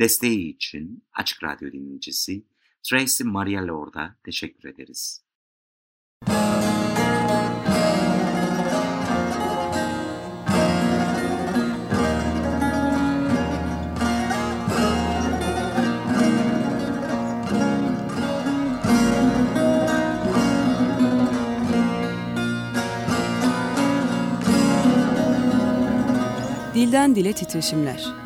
Desteği için Açık Radyo dinleyicisi Tracy Maria Lord'a teşekkür ederiz. Dilden Dile Titreşimler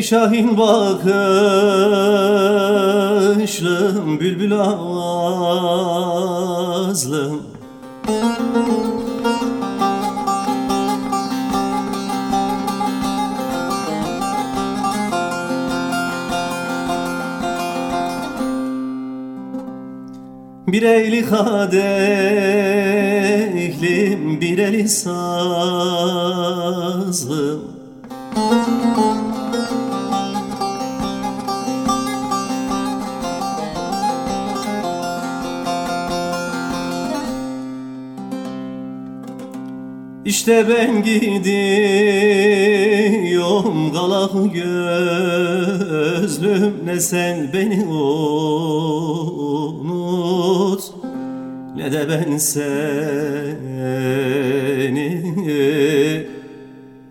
Ey Şahin bakışlım bülbül avazlım Bir eli kadehlim bir eli sazlım İşte ben gidiyorum galak gözlüm. Ne sen beni unut ne de ben seni.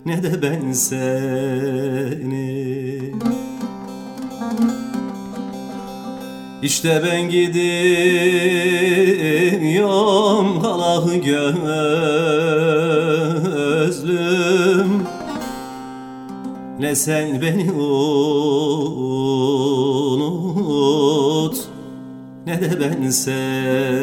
Ne de ben seni. İşte ben gidiyorum galak gözlüm Ne sen beni unut. Ne de ben seni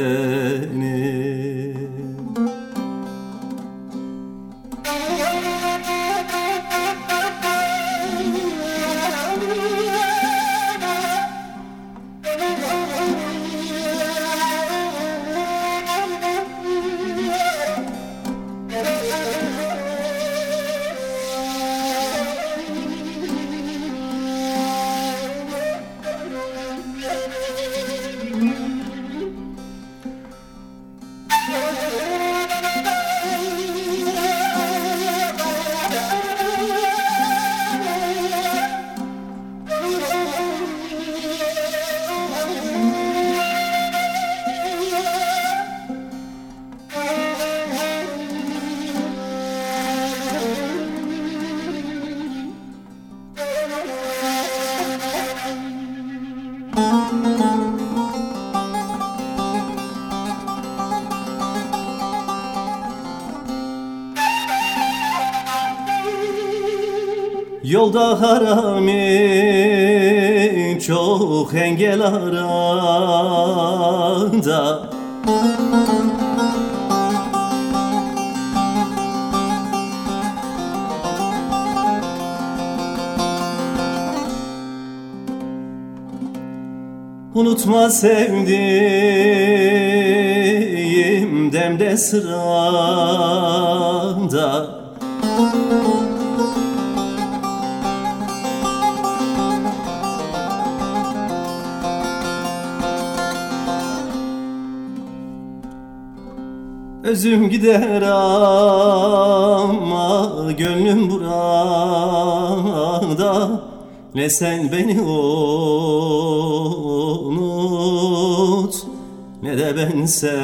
Yolda harami çok engel aranda. Unutma sevdiğim demde sırada Özüm gider ama gönlüm burada. Ne sen beni unut Ne de ben seni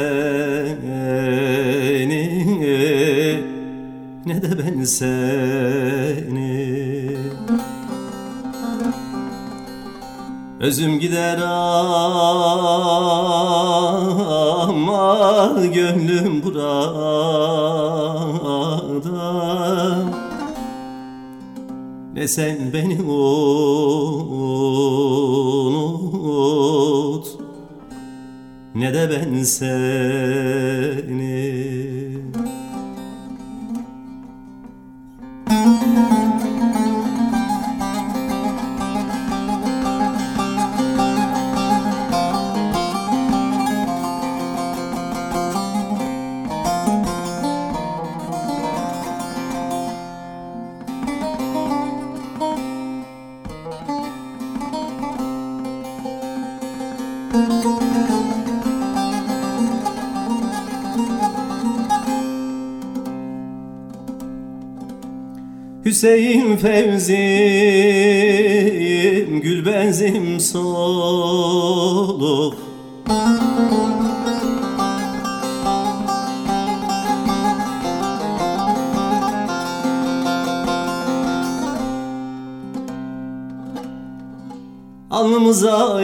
Ne de ben seni Özüm gider ama gönlüm burada. Ne sen beni unut Ne de ben seni Hüseyin Fevzi'm Gül benzim soluk. Alnımıza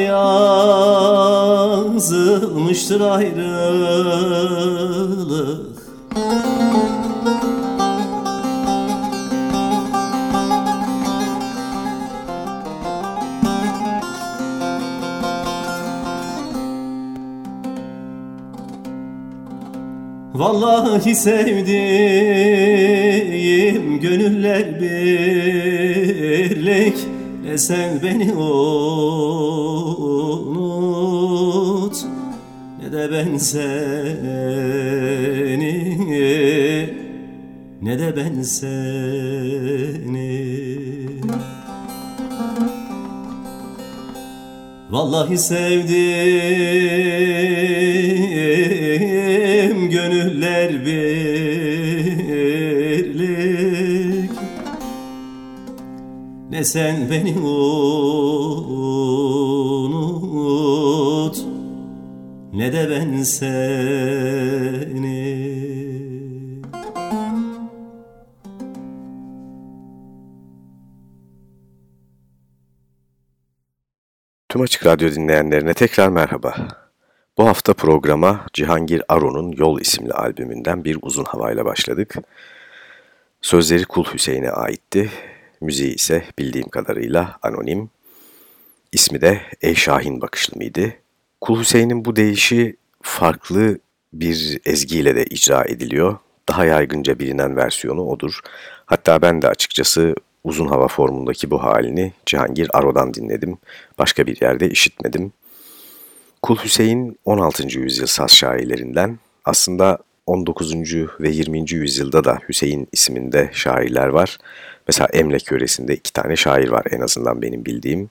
yazılmıştır ayrılık Vallahi sevdiğim gönüller birlik. Ne sen beni unut Ne de ben seni. Ne de ben seni. Vallahi sevdim gönüller birlik Ne sen beni unut Ne de ben seni Tüm Açık Radyo dinleyenlerine tekrar merhaba. Bu hafta programa Cihangir Aro'nun Yol isimli albümünden bir uzun havayla başladık. Sözleri Kul Hüseyin'e aitti, müziği ise bildiğim kadarıyla anonim. İsmi de Ey Şahin Bakışlı mıydı? Kul Hüseyin'in bu deyişi farklı bir ezgiyle de icra ediliyor. Daha yaygınca bilinen versiyonu odur. Hatta ben de açıkçası uzun hava formundaki bu halini Cihangir Aro'dan dinledim. Başka bir yerde işitmedim. Kul Hüseyin 16. yüzyıl saz şairlerinden. Aslında 19. ve 20. yüzyılda da Hüseyin isminde şairler var. Mesela Emlek yöresinde iki tane şair var en azından benim bildiğim.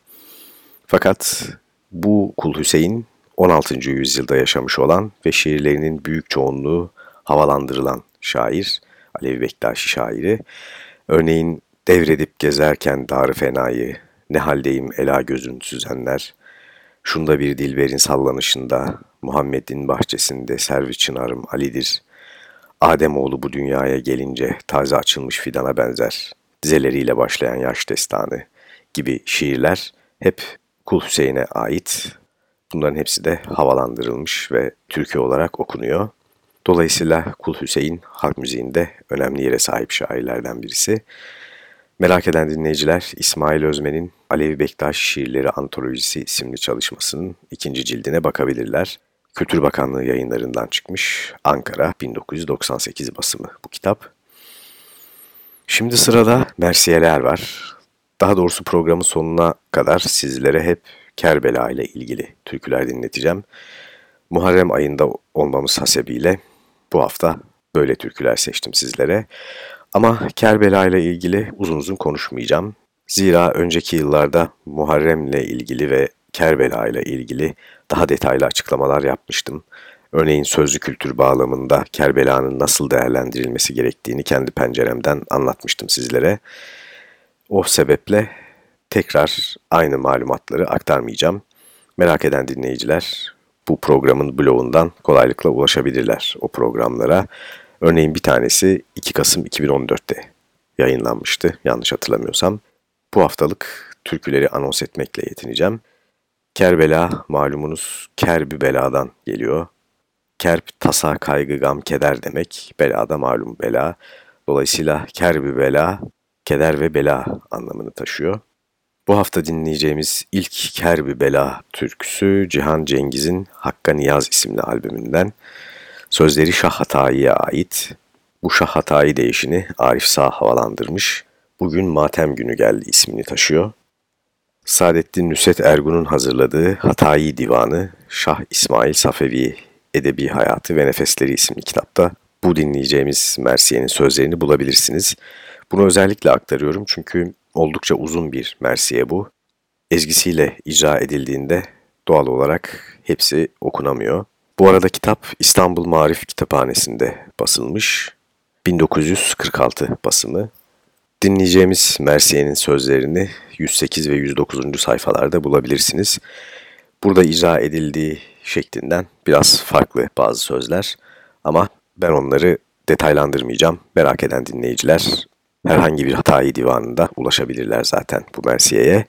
Fakat bu Kul Hüseyin 16. yüzyılda yaşamış olan ve şiirlerinin büyük çoğunluğu havalandırılan şair, Alevi Bektaşi şairi. Örneğin Devredip gezerken dar fenayı, ne haldeyim ela gözün süzenler. Şunda bir dilberin sallanışında, Muhammed'in bahçesinde servi çınarım Ali'dir. Ademoğlu bu dünyaya gelince taze açılmış fidana benzer. Dizeleriyle başlayan yaş destanı gibi şiirler hep Kul Hüseyin'e ait. Bunların hepsi de havalandırılmış ve türkü olarak okunuyor. Dolayısıyla Kul Hüseyin halk müziğinde önemli yere sahip şairlerden birisi. Merak eden dinleyiciler İsmail Özmen'in Alevi Bektaş Şiirleri Antolojisi isimli çalışmasının ikinci cildine bakabilirler. Kültür Bakanlığı yayınlarından çıkmış Ankara 1998 basımı bu kitap. Şimdi sırada Mersiyeler var. Daha doğrusu programın sonuna kadar sizlere hep Kerbela ile ilgili türküler dinleteceğim. Muharrem ayında olmamız hasebiyle bu hafta böyle türküler seçtim sizlere. Ama Kerbela ile ilgili uzun uzun konuşmayacağım. Zira önceki yıllarda Muharrem ile ilgili ve Kerbela ile ilgili daha detaylı açıklamalar yapmıştım. Örneğin sözlü kültür bağlamında Kerbela'nın nasıl değerlendirilmesi gerektiğini kendi penceremden anlatmıştım sizlere. O sebeple tekrar aynı malumatları aktarmayacağım. Merak eden dinleyiciler bu programın blogundan kolaylıkla ulaşabilirler o programlara. Örneğin bir tanesi 2 Kasım 2014'te yayınlanmıştı yanlış hatırlamıyorsam. Bu haftalık türküleri anons etmekle yetineceğim. Kerbela malumunuz kerbi beladan geliyor. Kerp tasa, kaygı, gam, keder demek. Belada malum bela. Dolayısıyla kerbi bela, keder ve bela anlamını taşıyor. Bu hafta dinleyeceğimiz ilk Kerbi Bela türküsü Cihan Cengiz'in Hakka Niyaz isimli albümünden. Sözleri Şah Hatayi'ye ait. Bu Şah Hatayi değişini Arif Sağ havalandırmış. Bugün Matem Günü geldi ismini taşıyor. Saadettin Nüset Ergun'un hazırladığı Hatayi Divanı Şah İsmail Safevi Edebi Hayatı ve Nefesleri isimli kitapta bu dinleyeceğimiz Mersiye'nin sözlerini bulabilirsiniz. Bunu özellikle aktarıyorum çünkü oldukça uzun bir Mersiye bu. Ezgisiyle icra edildiğinde doğal olarak hepsi okunamıyor. Bu arada kitap İstanbul Marif Kitaphanesi'nde basılmış. 1946 basımı. Dinleyeceğimiz Mersiye'nin sözlerini 108 ve 109. sayfalarda bulabilirsiniz. Burada icra edildiği şeklinden biraz farklı bazı sözler ama ben onları detaylandırmayacağım. Merak eden dinleyiciler herhangi bir hatayı divanında ulaşabilirler zaten bu Mersiye'ye.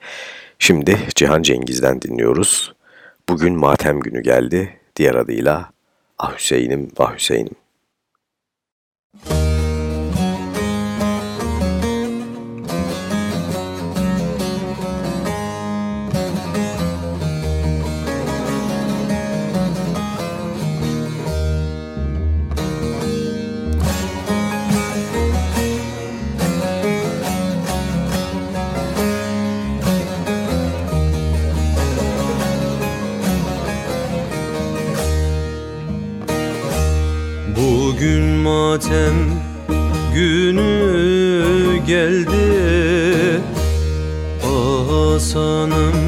Şimdi Cihan Cengiz'den dinliyoruz. Bugün matem günü geldi. Diğer adıyla Ah Hüseyin'im, Vah Hüseyin'im. Bugün matem günü geldi. Hasan'ım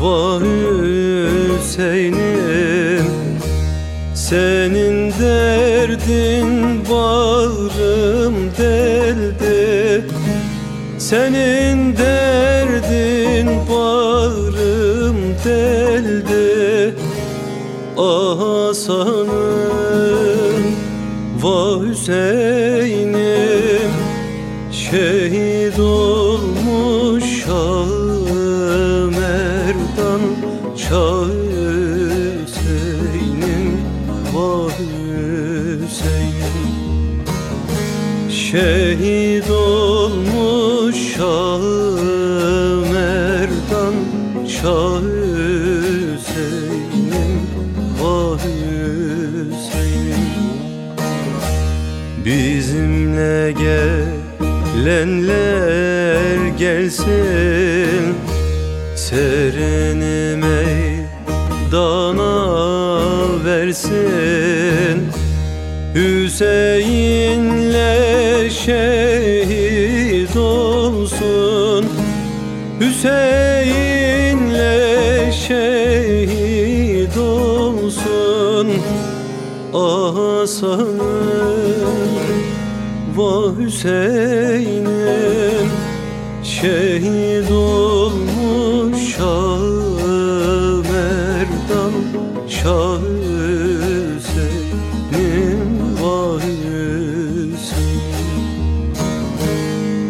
vah Hüseyin'im Senin derdin bağrım deldi. Senin vah gelsin. Serini meydana versin. Hüseyin'le şehit olsun. Hüseyin'le şehit olsun. Ah Hasan'ım Vah Hüseyin'im Şehit olmuş Şah Merdan Şah Hüseyin'im Vah Hüseyin'im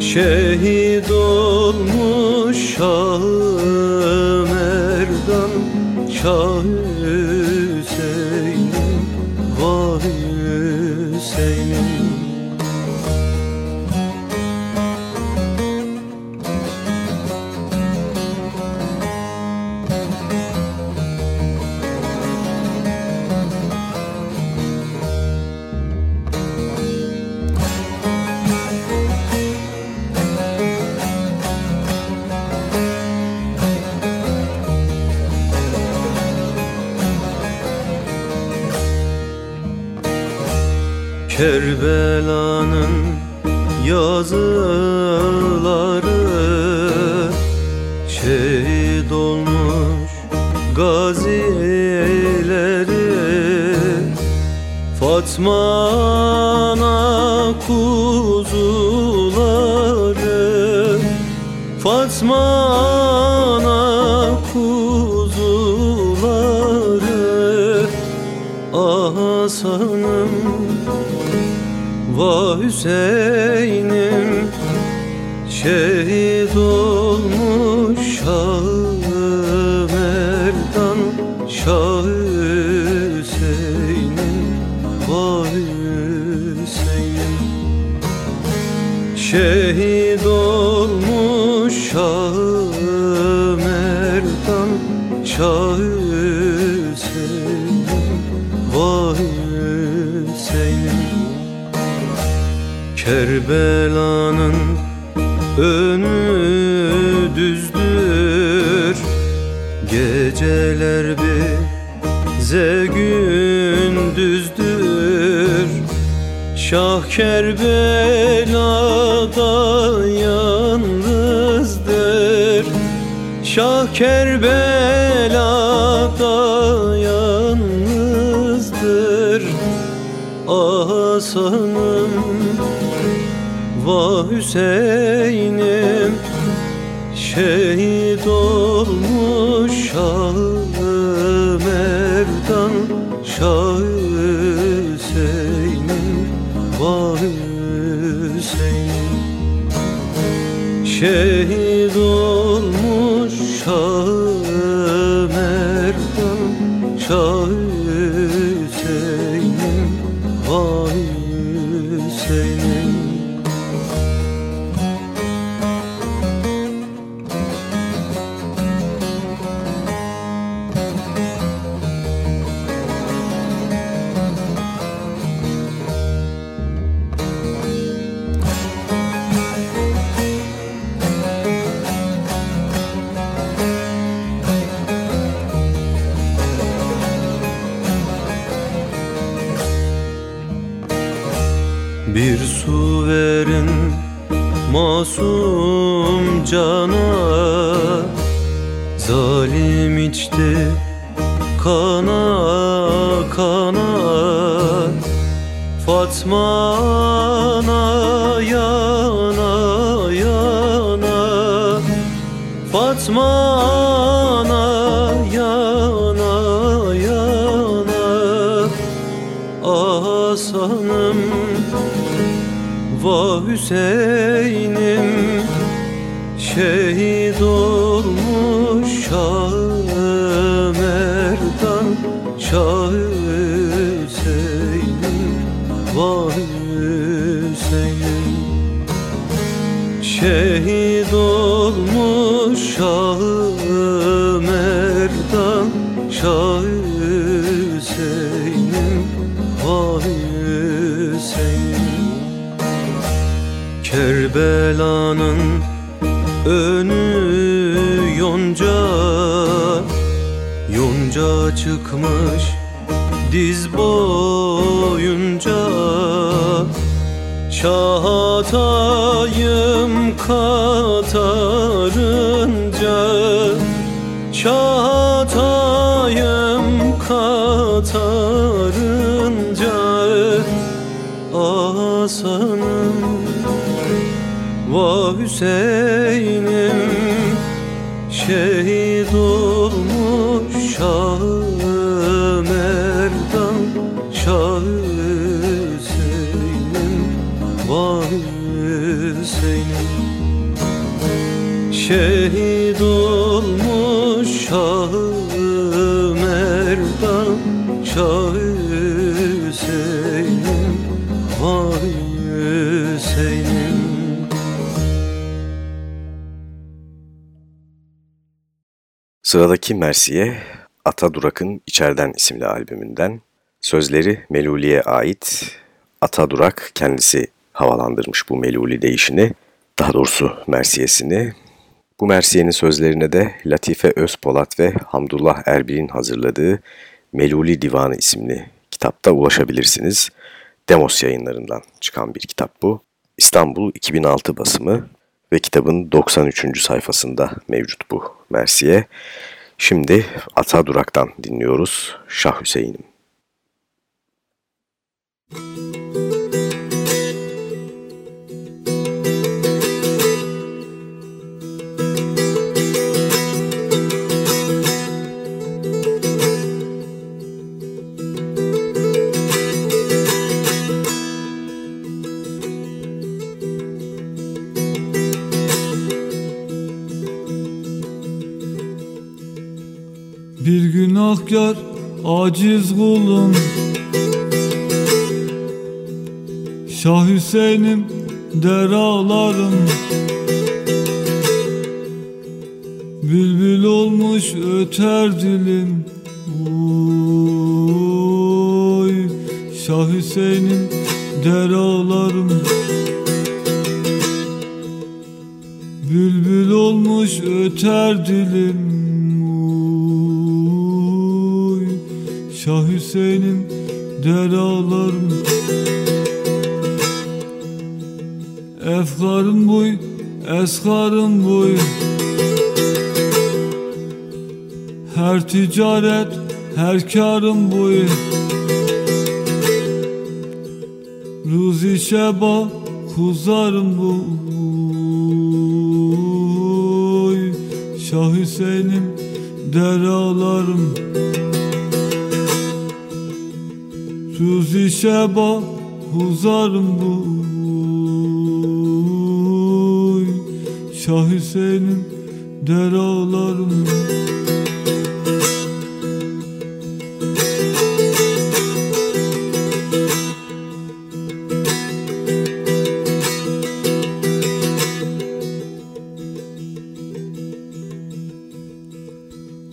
Şehit olmuş Şah Merdan Şah Hüseyin'im Vah Hüseyin'im Fatma'na kuzuları Fatma'na kuzuları Ah Hasan'ım Vah Hüseyin'im Kerbela'nın önü düzdür. Geceler bize gündüzdür Şah Kerbela'da yalnızdır. Şah Kerbela'da Vah Fatma'na yana yana Fatma'na yana yana Ah Hasan'ım Vah Hüseyin'im Şehit olmuş olmuş Şah Merdan Şah Hüseyin'im Vah Hüseyin'im. Kerbela'nın önü yonca Yonca çıkmış diz boyunca. Şahatayım katarınca Hüseyin'im Şehit olmuş Şah Merdan Şah Hüseyin'im Vah Hüseyin'im. Şehit Sıradaki Mersiye Ata Durak'ın İçerden isimli albümünden. Sözleri Meluli'ye ait. Ata Durak kendisi havalandırmış bu Meluli değişini. Daha doğrusu Mersiyesini. Bu Mersiye'nin sözlerine de Latife Özpolat ve Hamdullah Erbil'in hazırladığı Meluli Divanı isimli kitapta ulaşabilirsiniz. Demos yayınlarından çıkan bir kitap bu. İstanbul 2006 basımı ve kitabın 93. sayfasında mevcut bu Mersiye. Şimdi Ata Durak'tan dinliyoruz Şah Hüseyin'im. Bir günahkar aciz kulum. Şah Hüseyin'im der ağlarım Bülbül olmuş öter dilim. Oy Şah Hüseyin'im der ağlarım Bülbül olmuş öter dilim der ağlarım Efkarım buy, eskarım buy. Her ticaret, her karım buy. Ruzi şeba, kuzarım buy Şah Hüseyin'im der Ruzi şeba, huzarım buy Şah Hüseyin'im der ağlarım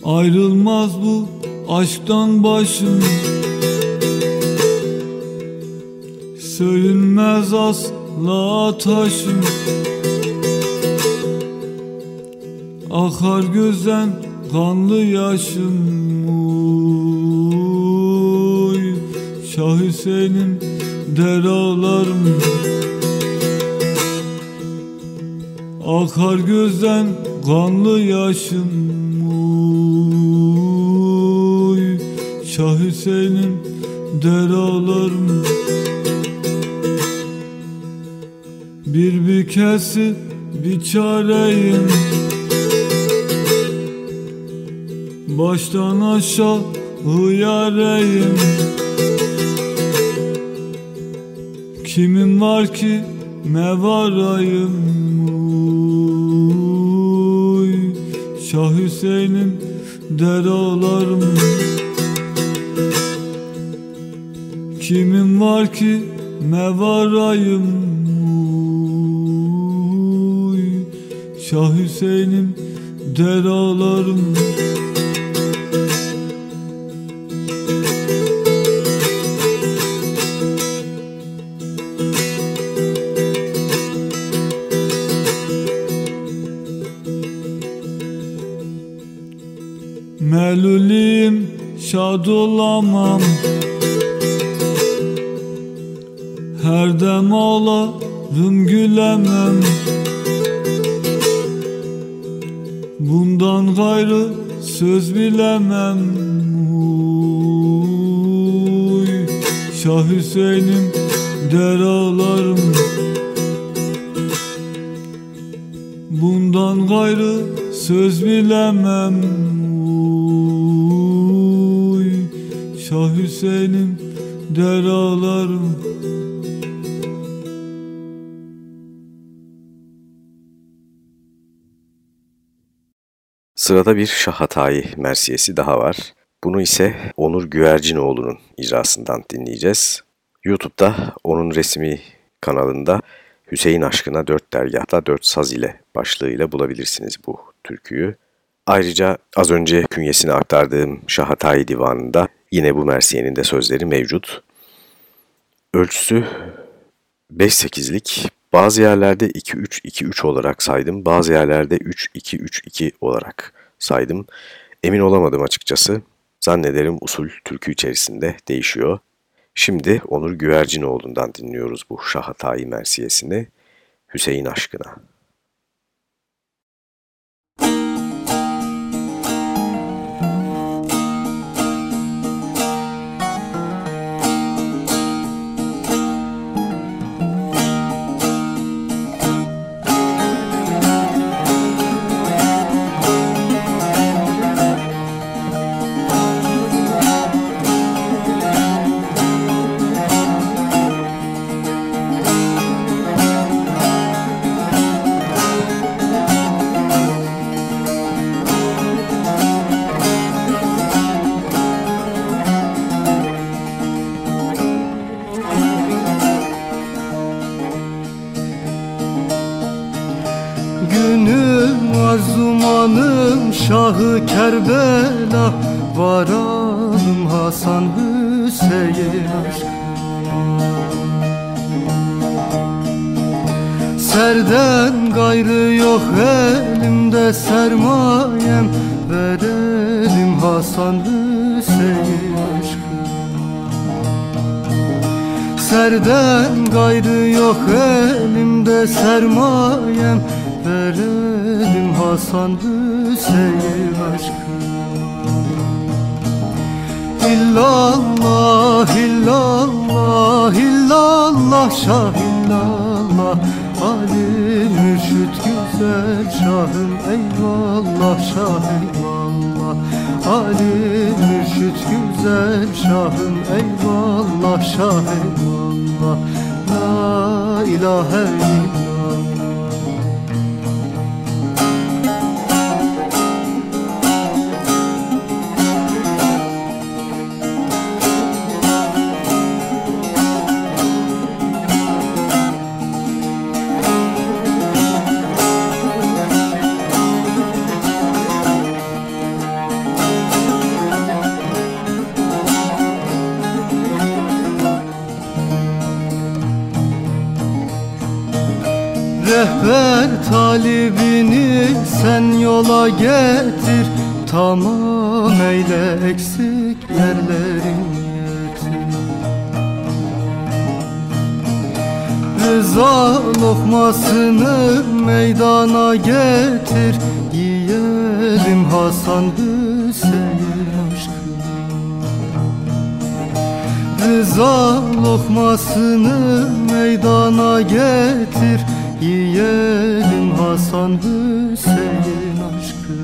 Ayrılmaz bu aşktan başım taşım Akar gözden kanlı yaşım Oy Şah Hüseyin'im der ağlarım Akar gözden kanlı yaşım Bir bir çareyim. Baştan aşağı hıyareyim Kimin var ki ne varayım? Oy Şah Hüseyin'im der ağlarım Kimin var ki ne varayım Şah Hüseyin'im der ağlarım Meluliyim şad olamam. Her dem ağlarım gülemem söz bilemem Uy, Şah Hüseyin'im der ağlarım Bundan gayrı söz bilemem Uy, Şah Hüseyin'im Sırada bir Şahatay Mersiyesi daha var. Bunu ise Onur Güvercinoğlu'nun icrasından dinleyeceğiz. YouTube'da onun resmi kanalında Hüseyin Aşkına Dört Dergahta Dört Saz ile başlığıyla bulabilirsiniz bu türküyü. Ayrıca az önce künyesini aktardığım Şahatay Divanı'nda yine bu Mersiye'nin de sözleri mevcut. Ölçüsü 5-8'lik, bazı yerlerde 2-3-2-3 olarak saydım, bazı yerlerde 3-2-3-2 olarak saydım. Emin olamadım açıkçası. Zannederim usul türkü içerisinde değişiyor. Şimdi Onur Güvercinoğlu'ndan dinliyoruz bu Şahatay Mersiyesini Hüseyin aşkına. Rehber talibini sen yola getir. Tamam eyle eksik yerlerin yetir Rıza lokmasını meydana getir. Yiyelim Hasan Hüseyin aşkı Rıza lokmasını meydana getir Yiyelim Hasan Hüseyin aşkı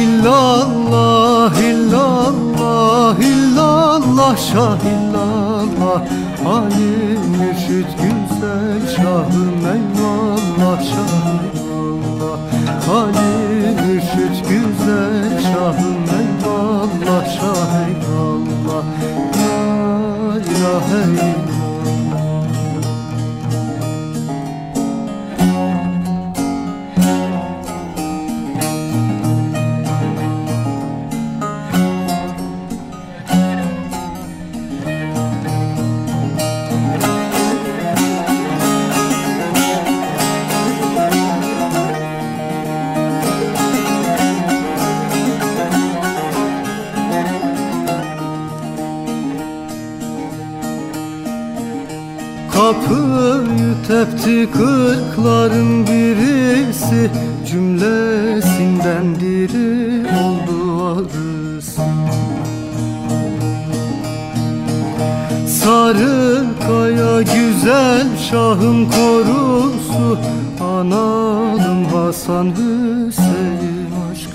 İllallah, illallah, illallah, şah illallah Ali mürşit güzel şahım eyvallah, şah eyvallah Ali mürşit güzel şahım eyvallah, şah eyvallah La ilahe illallah Kapıyı tepti kırkların birisi Cümlesinden diri oldu arısı. Sarı kaya güzel şahım korusu Analım Hasan Hüseyin aşk.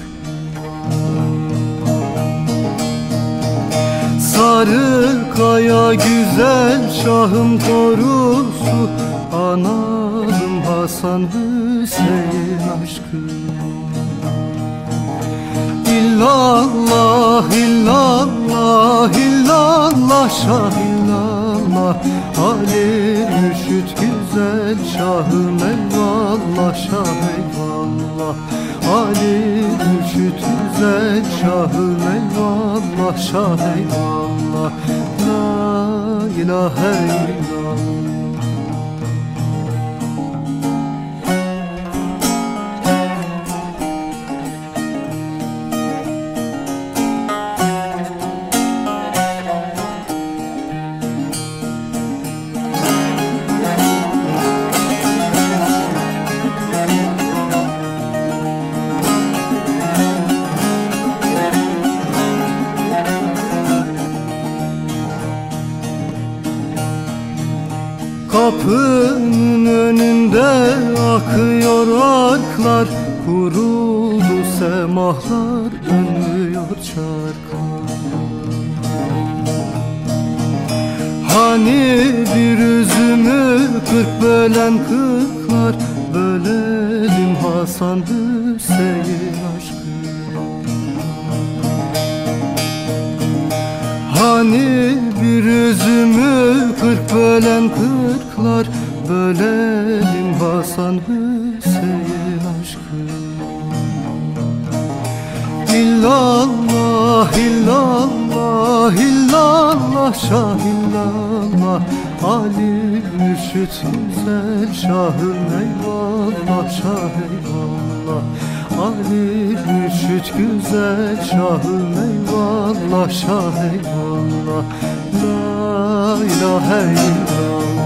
Sarı kaya güzel şahım korusu. Analım Hasan Hüseyin aşkı. İllallah, illallah, illallah, şah illallah Ali mürşit güzel şahım eyvallah, şah eyvallah Ali mürşit güzel şahım eyvallah, şah eyvallah La ilahe illallah semahlar dönüyor çarklar. Hani bir üzümü kırk bölen kırklar Bölelim Hasan Hüseyin aşkı Hani bir üzümü kırk bölen kırklar Bölelim Hasan Hüseyin İllallah, illallah, illallah, şah illallah Ali mürşit güzel şahım eyvallah, şah eyvallah. Ali mürşit güzel şahım eyvallah, şah eyvallah. La ilahe illallah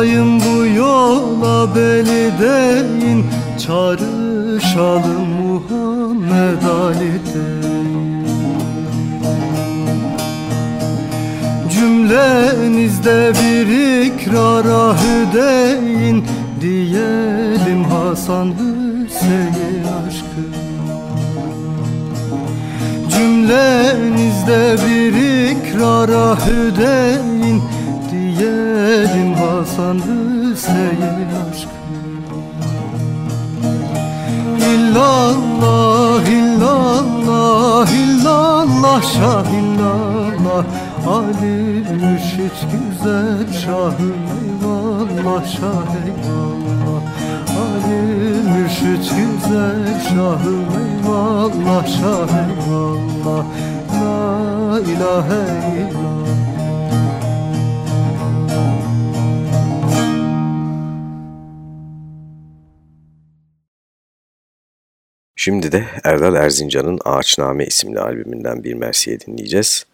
Şahatayım bu yola beli deyin. Çağrışalım Muhammed Ali deyin. Cümlenizde bir ikrara hüdeyin Diyelim Hasan Hüseyin aşkı. Cümlenizde bir ikrara hüdeyin Diyelim Hasan Hüseyin aşkı İllallah, illallah, illallah, şah illallah Ali mürşit güzel şahım eyvallah, şah eyvallah. Ali mürşit güzel şahım eyvallah, şah eyvallah. La ilahe illallah Şimdi de Erdal Erzincan'ın Ağaçname isimli albümünden bir mersiye dinleyeceğiz.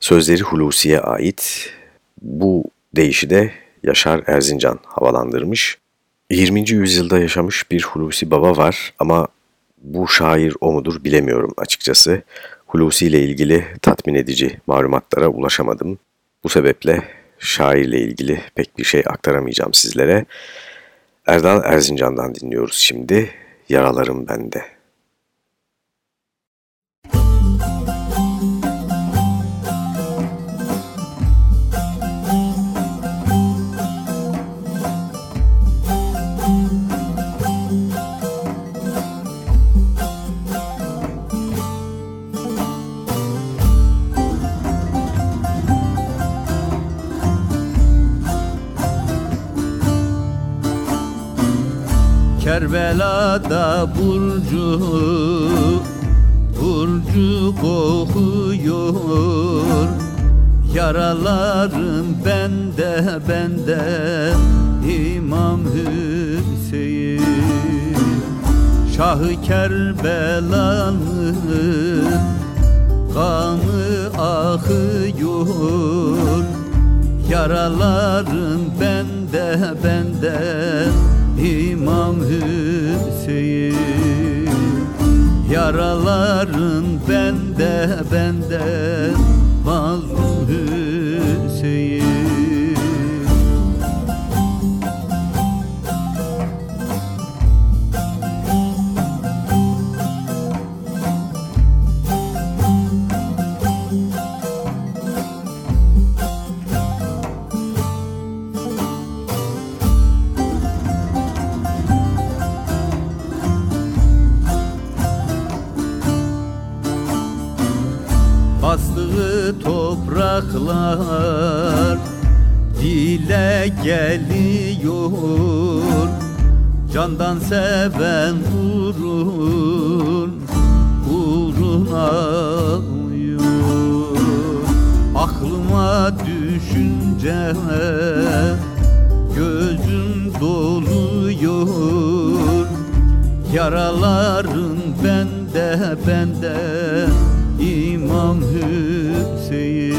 Sözleri Hulusi'ye ait. Bu deyişi de Yaşar Erzincan havalandırmış. 20. yüzyılda yaşamış bir Hulusi Baba var ama bu şair o mudur bilemiyorum açıkçası. Hulusi ile ilgili tatmin edici malumatlara ulaşamadım. Bu sebeple şairle ilgili pek bir şey aktaramayacağım sizlere. Erdal Erzincan'dan dinliyoruz şimdi. Yaralarım bende. Kerbela'da burcu Burcu kokuyor. Yaralarım bende bende İmam Hüseyin. Şahı Kerbela'nın Kanı akıyor. Yaralarım bende bende İmam Hüseyin Yaraların bende bende Candan seven uğrun uğruna uyur. Aklıma düşünce gözüm doluyor. Yaraların bende bende İmam Hüseyin.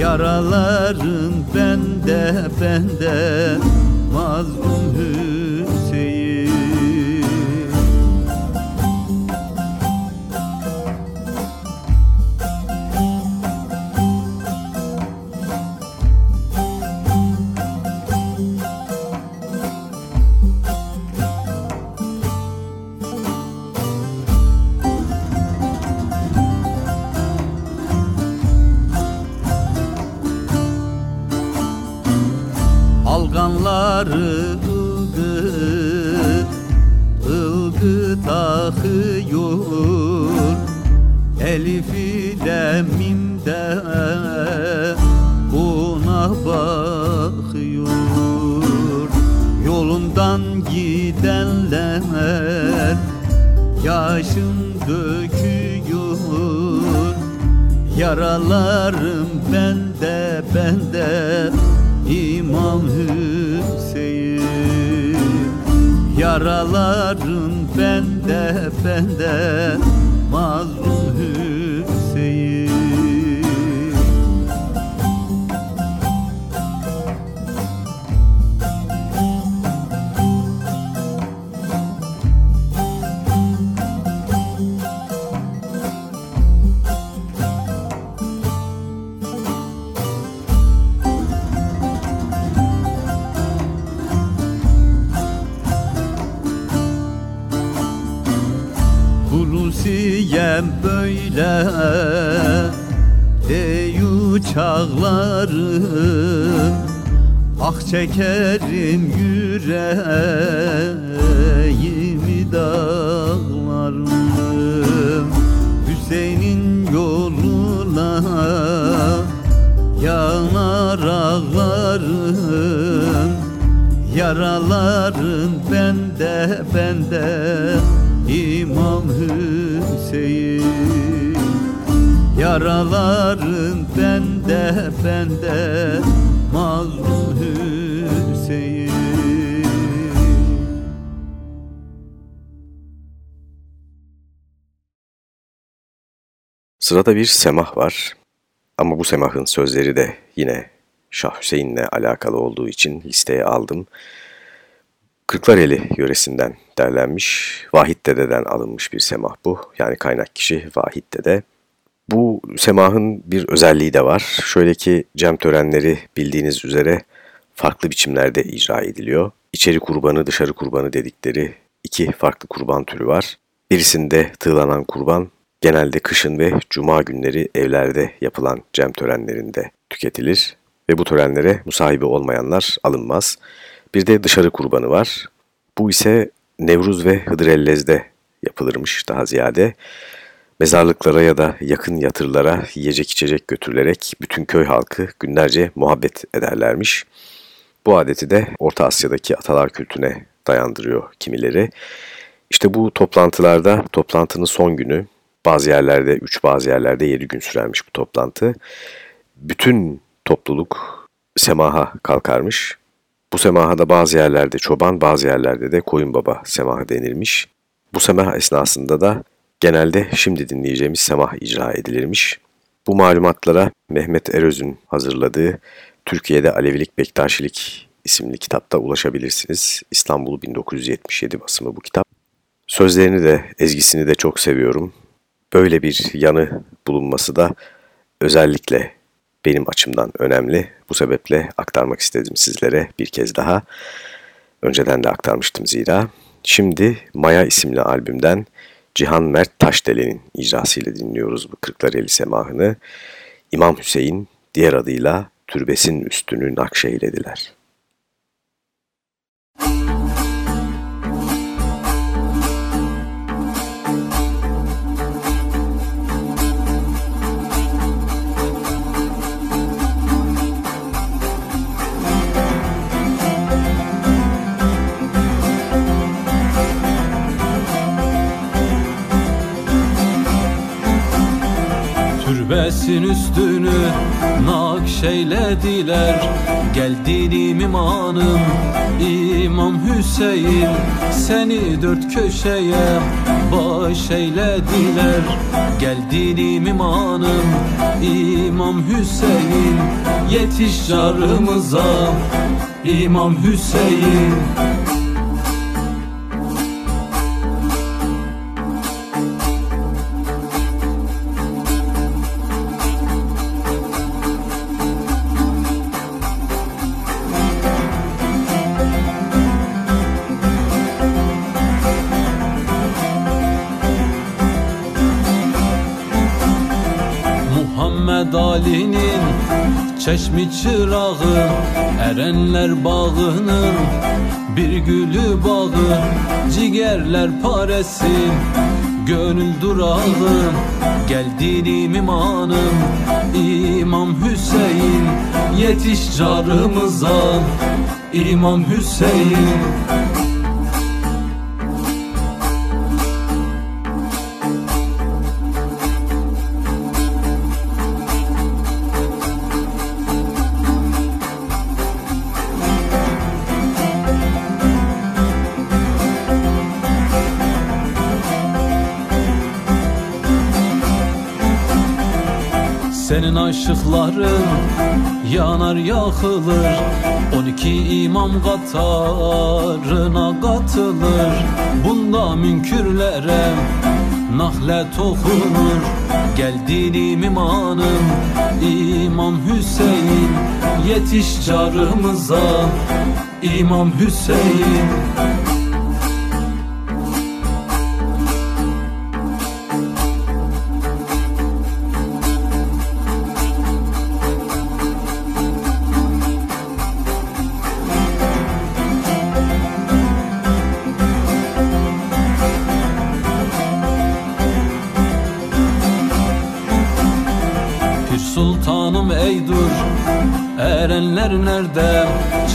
Yaraların bende bende mazlum Elif ile mimde ona bakıyor. Yolundan gidenler yaşın döküyor. Yaralarım bende bende İmam Hüseyin. Yaralarım bende bende Mazlum Hüseyin böyle Deyu çağlarım Ah çekerim yüreğimi dağlarım. Hüseyin'in yoluna yanar ağlarım. Yaralarım bende bende İmam Hüseyin Yaralarım bende bende Mazlum Hüseyin Sırada bir semah var. Ama bu semahın sözleri de yine Şah Hüseyin'le alakalı olduğu için listeye aldım. Kırklareli yöresinden derlenmiş, Vahit Dede'den alınmış bir semah bu. Yani kaynak kişi Vahit Dede. Bu semahın bir özelliği de var. Şöyle ki cem törenleri bildiğiniz üzere farklı biçimlerde icra ediliyor. İçeri kurbanı, dışarı kurbanı dedikleri iki farklı kurban türü var. Birisinde tığlanan kurban genelde kışın ve cuma günleri evlerde yapılan cem törenlerinde tüketilir ve bu törenlere musahibi olmayanlar alınmaz. Bir de dışarı kurbanı var. Bu ise Nevruz ve Hıdrellez'de yapılırmış daha ziyade. Mezarlıklara ya da yakın yatırlara yiyecek içecek götürülerek bütün köy halkı günlerce muhabbet ederlermiş. Bu adeti de Orta Asya'daki atalar kültüne dayandırıyor kimileri. İşte bu toplantılarda toplantının son günü bazı yerlerde 3 bazı yerlerde 7 gün sürermiş bu toplantı. Bütün topluluk semaha kalkarmış. Bu semahada bazı yerlerde çoban, bazı yerlerde de koyun baba semahı denilmiş. Bu semah esnasında da genelde şimdi dinleyeceğimiz semah icra edilirmiş. Bu malumatlara Mehmet Eröz'ün hazırladığı Türkiye'de Alevilik Bektaşilik isimli kitapta ulaşabilirsiniz. İstanbul 1977 basımı bu kitap. Sözlerini de, ezgisini de çok seviyorum. Böyle bir yanı bulunması da özellikle benim açımdan önemli. Bu sebeple aktarmak istedim sizlere bir kez daha. Önceden de aktarmıştım zira. Şimdi Maya isimli albümden Cihan Mert Taşdelen'in icrasıyla dinliyoruz bu Kırklareli semahını. İmam Hüseyin diğer adıyla türbesinin üstünü nakşeylediler. Kabe'sin üstünü nakşeylediler Gel dinim imanım İmam Hüseyin. Seni dört köşeye baş eylediler. Gel dinim imanım İmam Hüseyin. Yetiş carımıza İmam Hüseyin çeşmi çırağı Erenler bağının bir gülü bağı Cigerler paresi gönül durağı Gel dinim imanım İmam Hüseyin Yetiş carımıza İmam Hüseyin Senin aşıkların yanar yakılır. On iki imam katarına katılır. Bunda münkürlere nahlet okunur. Gel dinim imanım İmam Hüseyin Yetiş carımıza İmam Hüseyin Erenler nerede?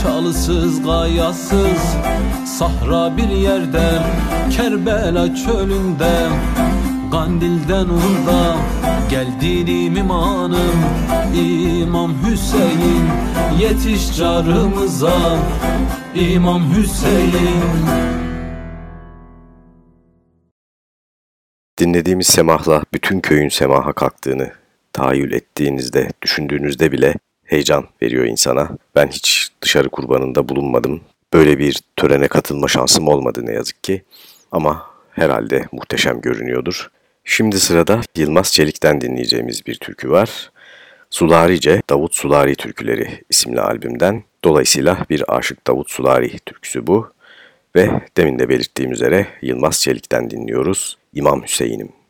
Çalısız gayasız. Sahra bir yerde Kerbela çölünde. Kandilden unda Gel dinim imanım İmam Hüseyin Yetiş carımıza. İmam Hüseyin. Dinlediğimiz semahla bütün köyün semaha kalktığını tahayyül ettiğinizde, düşündüğünüzde bile heyecan veriyor insana. Ben hiç dışarı kurbanında bulunmadım. Böyle bir törene katılma şansım olmadı ne yazık ki. Ama herhalde muhteşem görünüyordur. Şimdi sırada Yılmaz Çelik'ten dinleyeceğimiz bir türkü var. Sularice Davut Sulari Türküleri isimli albümden. Dolayısıyla bir Aşık Davut Sulari türküsü bu. Ve demin de belirttiğim üzere Yılmaz Çelik'ten dinliyoruz. İmam Hüseyin'im.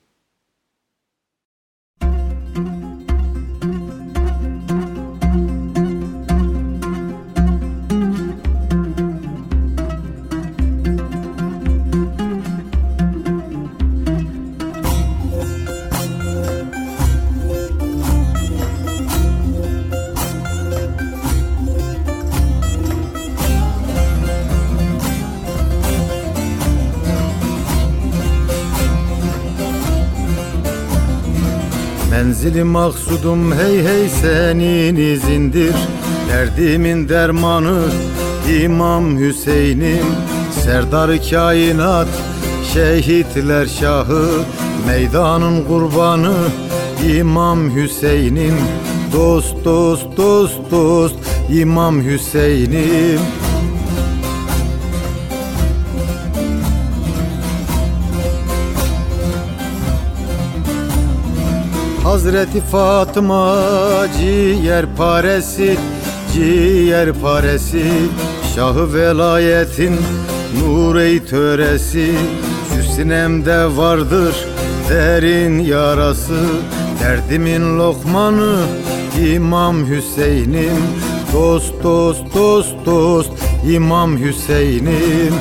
Menzili maksudum hey hey senin izindir. Derdimin dermanı İmam Hüseyin'im. Serdar kainat şehitler şahı. Meydanın kurbanı İmam Hüseyin'im. Dost dost dost dost İmam Hüseyin'im Hazreti Fatıma ciğer paresi ciğer paresi Şahı velayetin nur töresi. Şu sinemde vardır derin yarası Derdimin lokmanı İmam Hüseyin'im. Dost dost dost dost İmam Hüseyin'im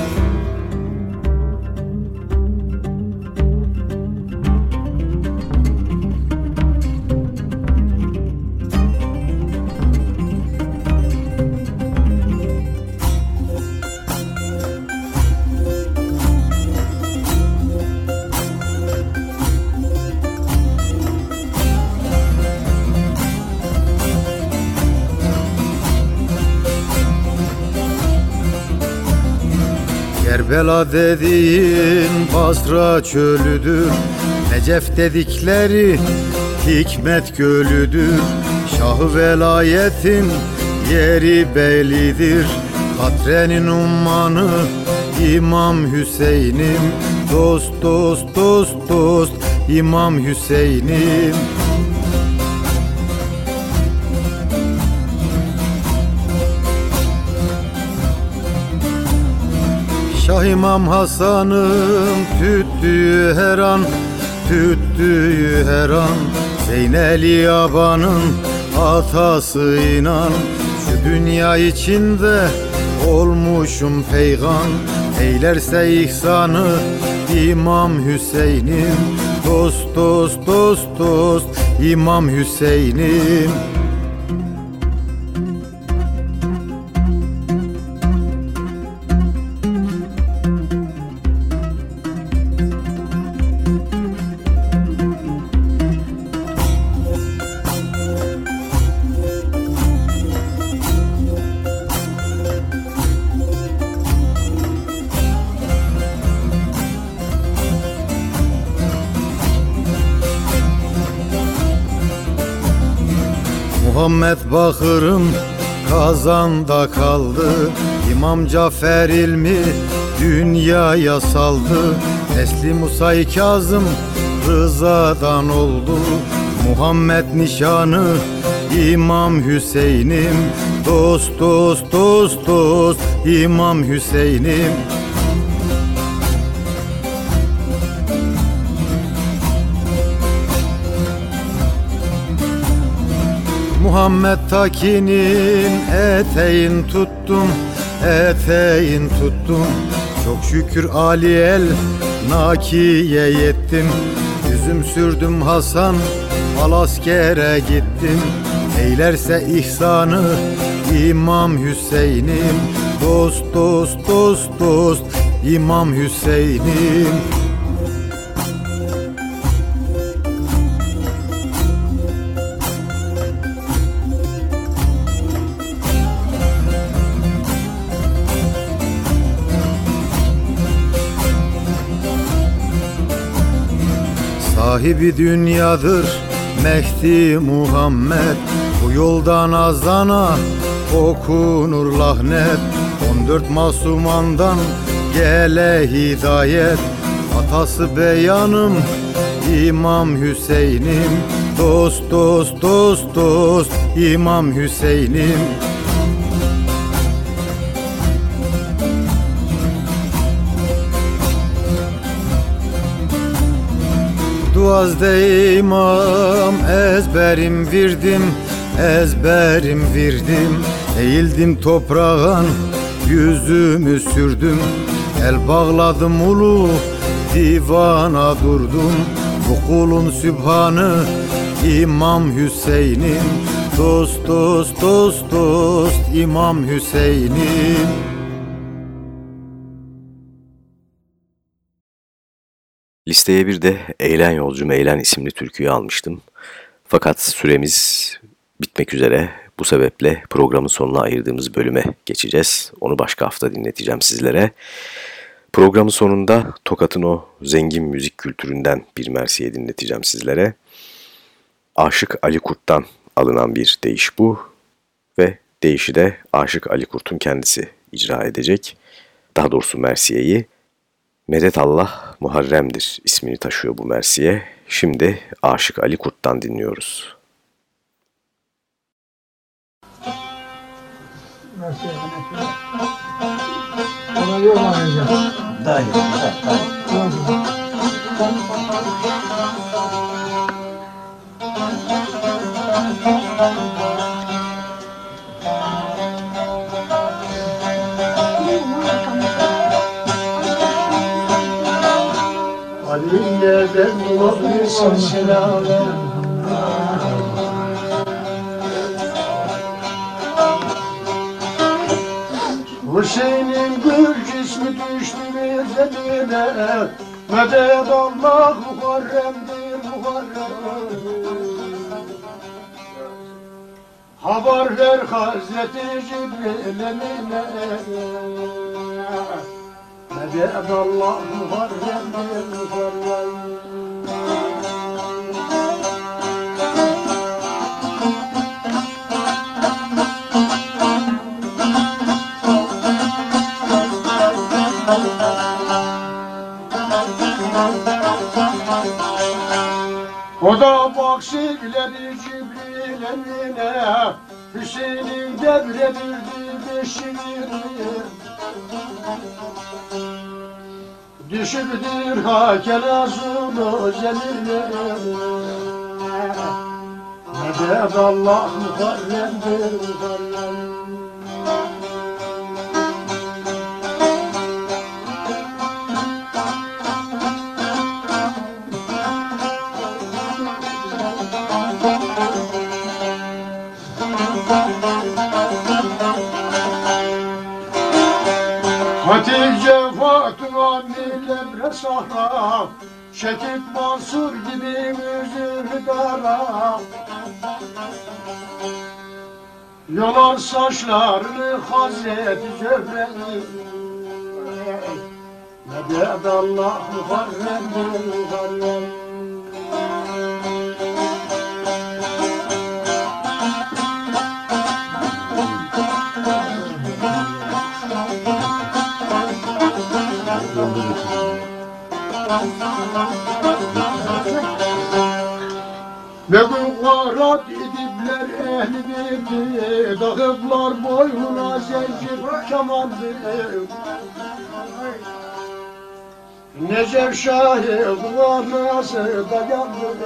Kerbela dediğin Basra çölüdür. Necef dedikleri hikmet gölüdür. Şahı velayetin yeri bellidir. Katrenin ummanı İmam Hüseyin'im. Dost dost dost dost İmam Hüseyin'im Şah İmam Hasan'ım tüttüğü her an Tüttüğü her an. Zeyneli Yaban'ın atası inan Şu dünya içinde olmuşum peygan. Eylerse ihsanı İmam Hüseyin'im Dost dost dost dost İmam Hüseyin'im Muhammed Bakır'ım kazanda kaldı. İmam Cafer ilmi dünyaya saldı. Nesli Musa Kazım rızadan oldu. Muhammed nişanı İmam Hüseyin'im. Dost dost dost dost İmam Hüseyin'im Muhammed Takin'in eteğin tuttum Eteğin tuttum. Çok şükür Ali el Nakiye yettim. Yüzüm sürdüm Hasan Al askere gittim. Eylerse ihsanı İmam Hüseyin'im. Dost dost dost dost İmam Hüseyin'im Sahibi dünyadır Mehdi Muhammed. Bu yoldan azana okunur lahnet. 14 masumandan gele hidayet. Atası beyanım İmam Hüseyin'im. Dost dost dost dost İmam Hüseyin'im Duazde imam ezberim virdim Ezberim virdim. Eğildim toprağın yüzümü sürdüm. El bağladım ulu divana durdum. Bu kulun sübhanı İmam Hüseyin'im. Dost dost dost dost İmam Hüseyin'im Listeye bir de Eğlen Yolcu Eğlen isimli türküyü almıştım. Fakat süremiz bitmek üzere. Bu sebeple programın sonuna ayırdığımız bölüme geçeceğiz. Onu başka hafta dinleteceğim sizlere. Programın sonunda Tokat'ın o zengin müzik kültüründen bir mersiye dinleteceğim sizlere. Aşık Ali Kurt'tan alınan bir deyiş bu ve deyişi de Aşık Ali Kurt'un kendisi icra edecek. Daha doğrusu mersiyeyi. Medet Allah Muharrem'dir ismini taşıyor bu mersiye. Şimdi Aşık Ali Kurt'tan dinliyoruz. Aliye'den olmuşsun şelale. Hüseyin'in gül cismi düştü mezzetine Medet Allah Muharrem'dir Muharrem. Haber ver Hazreti Cibril'e Medet Allah Muharrem'dir Muharrem. O da baksirleri Cibril emine Hüseyin'in devredildi beşiğini Düşübdür hakel azulu zelilleri Medet Allah muharremdir. muharrem Hatice Fatıma Milebre Sahra Şekip Mansur gibi yüzünü dara. Yolar saçlarını Hazreti Cebrail Medet Allah muharremdir muharrem Ne gün garat edipler ehli birdi Dağıplar boynuna zincir kemandı Necef Şahı duvarnası dayandı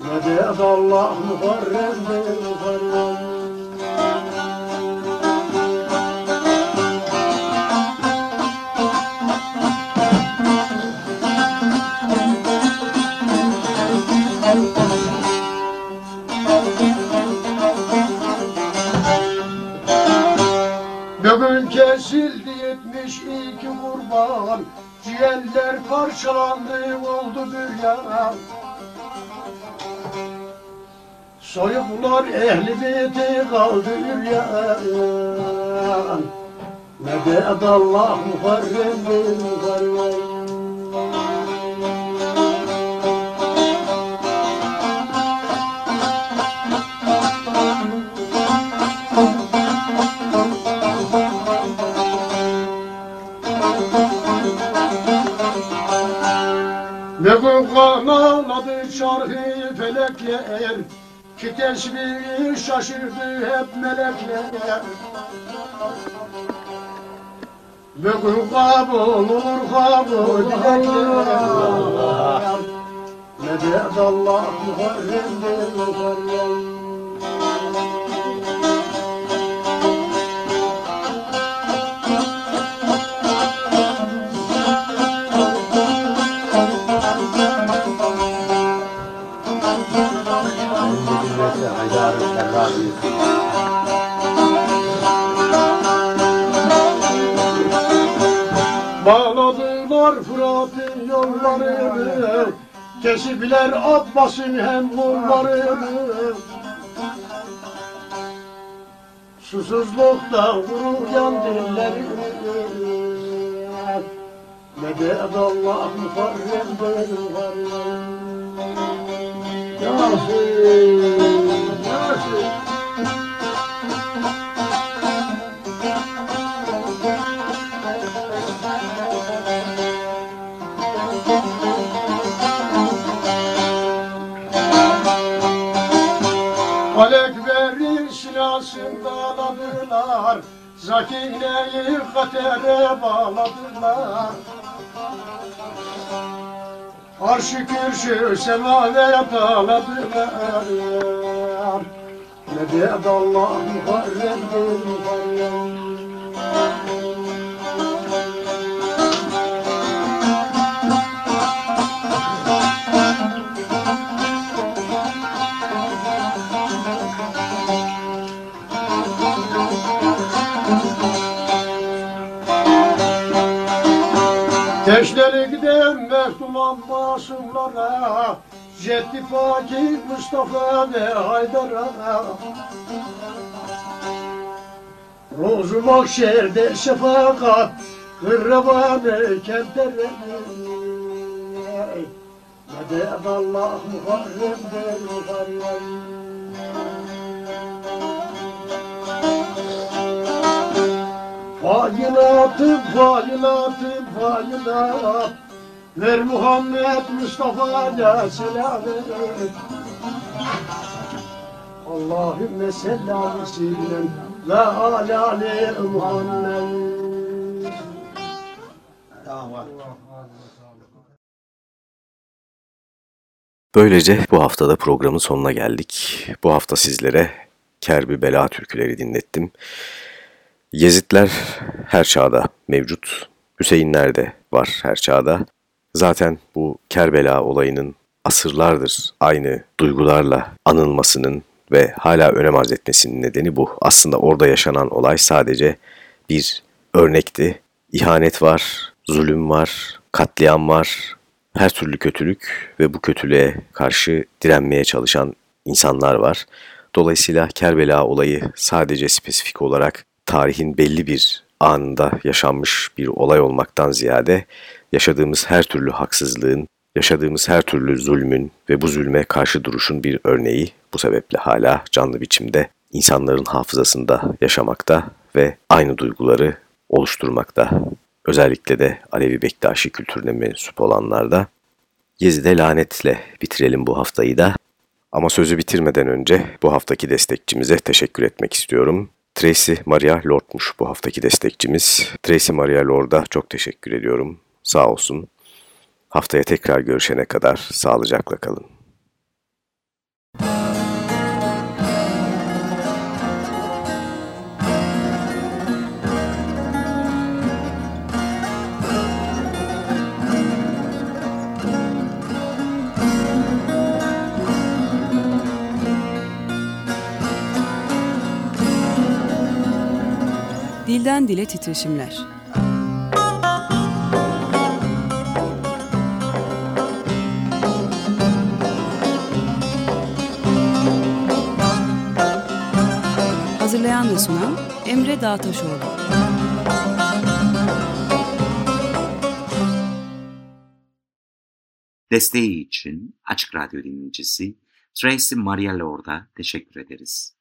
Medet Allah muharremdir muharrem kesildi yetmiş iki kurban. Ciğerler parçalandı oldu büryan Soyuklar ehli beyti kaldı üryan Medet Allah muharremdir çarhı felekler Ki tesbihi şaşırdı hep melekler. Bugün kabul olur kabul dilekler Medet Allah. Muharremdir. muharrem Bağladılar Fırat'ın yollarını Kesipler Abbas'ın hem kollarını Susuzlukta kuruyan dillerini. Medet Allah muharrem Yasin, Yasin Alekber'in silahsında aladılar Zakine'yi katere bağladılar Arşı kürsü semaveye bağladılar Medet Allah muharremdir muharrem Teşnelikten mehtuman masumlara Cetti Fakir Mustafa ve Haydar'a. Rozu mahşerde şefakat Kırrabanı kenterler Meded Allah Muharrem'dir Muharrem Fayilatım, fayilatım, fayilat Ver Muhammed Mustafa'ya selam et Allahümme sellam sillen ve alâli Muhammed Böylece bu haftada programın sonuna geldik. Bu hafta sizlere Kerbi Bela türküleri dinlettim. Yezitler her çağda mevcut. Hüseyinler de var her çağda. Zaten bu Kerbela olayının asırlardır aynı duygularla anılmasının ve hala önem arz etmesinin nedeni bu. Aslında orada yaşanan olay sadece bir örnekti. İhanet var, zulüm var, katliam var, her türlü kötülük ve bu kötülüğe karşı direnmeye çalışan insanlar var. Dolayısıyla Kerbela olayı sadece spesifik olarak tarihin belli bir anında yaşanmış bir olay olmaktan ziyade yaşadığımız her türlü haksızlığın, yaşadığımız her türlü zulmün ve bu zulme karşı duruşun bir örneği bu sebeple hala canlı biçimde insanların hafızasında yaşamakta ve aynı duyguları oluşturmakta. Özellikle de Alevi Bektaşi kültürüne mensup olanlarda. Gezide lanetle bitirelim bu haftayı da. Ama sözü bitirmeden önce bu haftaki destekçimize teşekkür etmek istiyorum. Tracy Maria Lord'muş bu haftaki destekçimiz. Tracy Maria Lord'a çok teşekkür ediyorum. Sağ olsun. Haftaya tekrar görüşene kadar sağlıcakla kalın. Dilden dile titreşimler. Hazırlayan ve sunan Emre Dağtaşoğlu. Desteği için Açık Radyo dinleyicisi Tracy Maria Lord'a teşekkür ederiz.